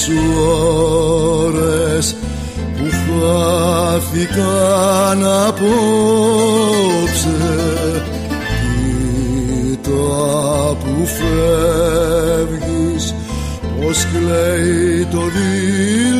σου ώρες που χάθηκαν απόψε. Κοίτα που φεύγεις πως κλαίει το δίλημα.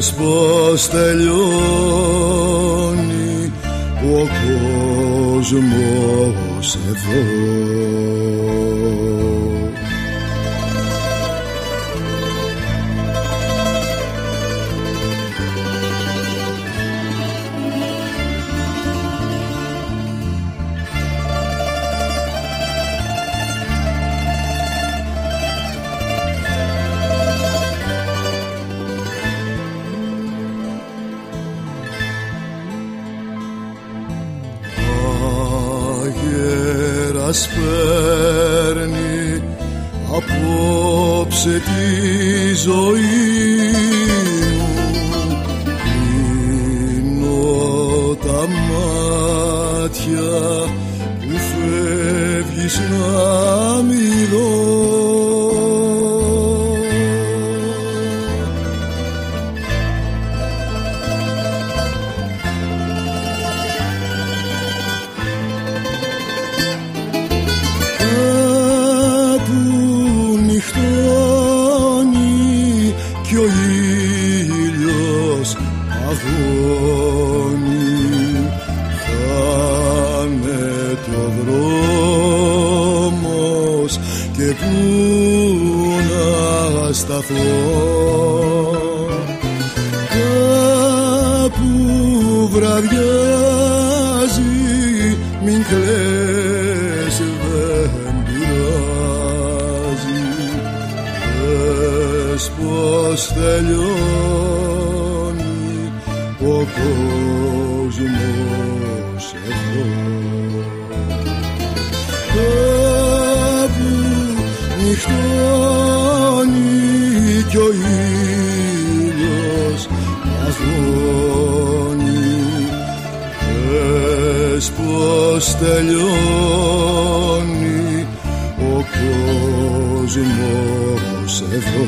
πες πως τελειώνει ο κόσμος εδώ μας παίρνει απόψε τη ζωή μου. Κλείνω τα μάτια που φεύγεις να Κάπου βραδιάζει μην κλαις δεν πειράζει. Πες πως τελειώνει ο κόσμος εδώ. Κάπου νυχτώνει κι ο ήλιος αγώνει πες πως τελειώνει ο κόσμος εδώ